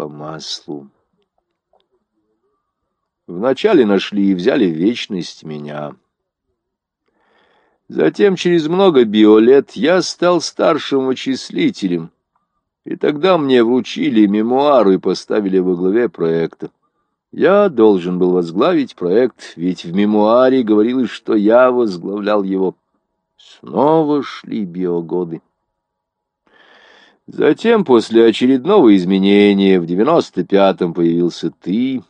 по маслу. Вначале нашли и взяли вечность меня. Затем, через много биолет, я стал старшим вычислителем, и тогда мне вручили мемуары и поставили во главе проекта. Я должен был возглавить проект, ведь в мемуаре говорилось, что я возглавлял его. Снова шли биогоды. Затем, после очередного изменения, в девяносто пятом появился ты.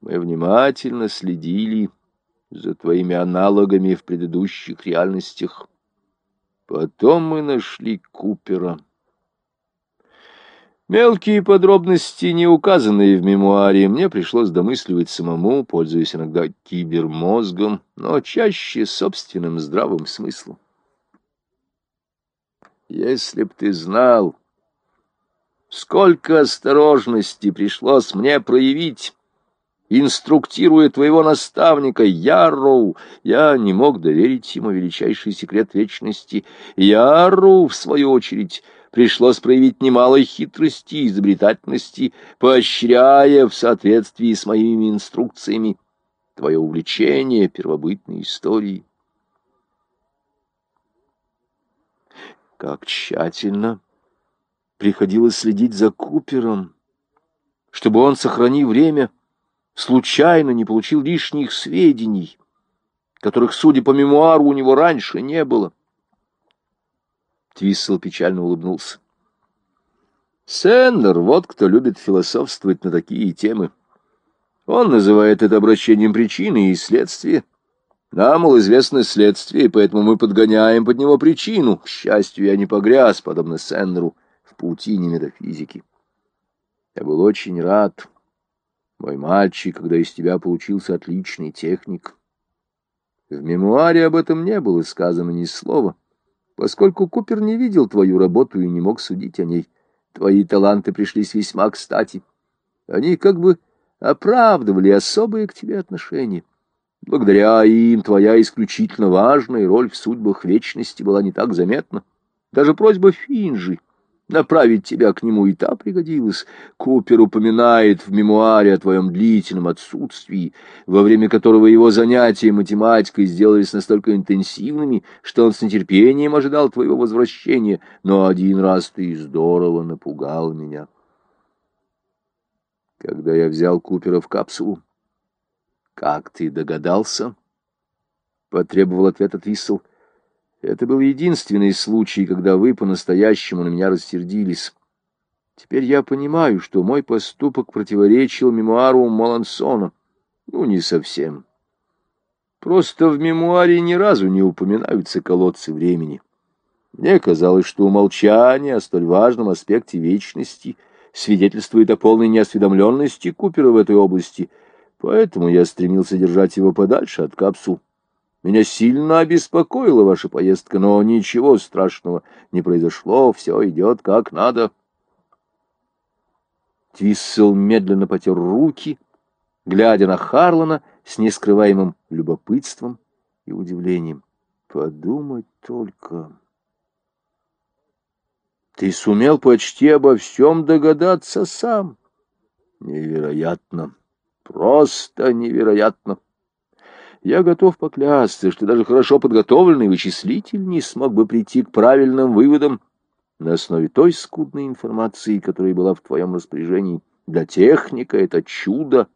Мы внимательно следили за твоими аналогами в предыдущих реальностях. Потом мы нашли Купера. Мелкие подробности, не указанные в мемуаре, мне пришлось домысливать самому, пользуясь иногда кибермозгом, но чаще собственным здравым смыслом. Если б ты знал, сколько осторожности пришлось мне проявить, инструктируя твоего наставника Ярроу, я не мог доверить ему величайший секрет вечности. Ярроу, в свою очередь, пришлось проявить немало хитрости и изобретательности, поощряя в соответствии с моими инструкциями твое увлечение первобытной историей. Как тщательно приходилось следить за Купером, чтобы он, сохранив время, случайно не получил лишних сведений, которых, судя по мемуару, у него раньше не было. Твиссел печально улыбнулся. Сеннер, вот кто любит философствовать на такие темы. Он называет это обращением причины и следствия. Нам, мол, известно следствие, поэтому мы подгоняем под него причину. К счастью, я не погряз, подобно Сеннеру, в паутине метафизики. Я был очень рад, мой мальчик, когда из тебя получился отличный техник. В мемуаре об этом не было сказано ни слова, поскольку Купер не видел твою работу и не мог судить о ней. Твои таланты пришлись весьма кстати. Они как бы оправдывали особые к тебе отношения. Благодаря им твоя исключительно важная роль в судьбах вечности была не так заметна. Даже просьба Финжи направить тебя к нему и та пригодилась. Купер упоминает в мемуаре о твоем длительном отсутствии, во время которого его занятия математикой сделались настолько интенсивными, что он с нетерпением ожидал твоего возвращения, но один раз ты здорово напугал меня. Когда я взял Купера в капсулу, «Как ты догадался?» — потребовал ответ от Виссел. «Это был единственный случай, когда вы по-настоящему на меня рассердились. Теперь я понимаю, что мой поступок противоречил мемуару Малансона. Ну, не совсем. Просто в мемуаре ни разу не упоминаются колодцы времени. Мне казалось, что умолчание о столь важном аспекте вечности свидетельствует о полной неосведомленности Купера в этой области — Поэтому я стремился держать его подальше от капсул. Меня сильно обеспокоила ваша поездка, но ничего страшного не произошло, все идет как надо. Твиссел медленно потер руки, глядя на Харлана с нескрываемым любопытством и удивлением. Подумать только... Ты сумел почти обо всем догадаться сам. Невероятно. Просто невероятно. Я готов поклясться, что даже хорошо подготовленный вычислитель не смог бы прийти к правильным выводам на основе той скудной информации, которая была в твоем распоряжении. Для техника это чудо